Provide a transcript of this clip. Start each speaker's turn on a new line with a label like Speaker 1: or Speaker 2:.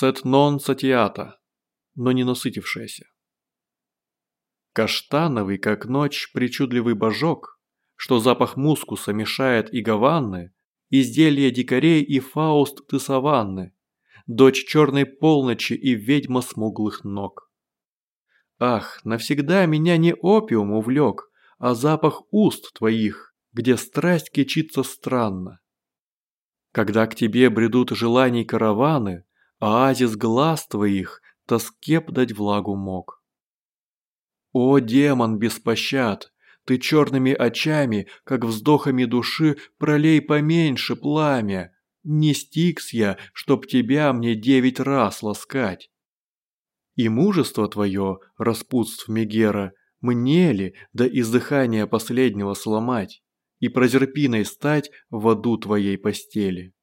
Speaker 1: Сет нон сатиата, но не насытившаяся. Каштановый, как ночь, причудливый божок, что запах мускуса мешает и гаванны, изделие дикарей и фауст ты саванны, дочь черной полночи и ведьма смуглых ног. Ах, навсегда меня не опиум увлек, а запах уст твоих, где страсть кичится странно. Когда к тебе бредут желаний караваны, оазис глаз твоих тоске дать влагу мог. О, демон без пощад, ты черными очами, как вздохами души, пролей поменьше пламя. Не стикс я, чтоб тебя мне девять раз ласкать. И мужество твое, распутств Мегера, мне ли до издыхания последнего сломать и прозерпиной стать в аду твоей постели?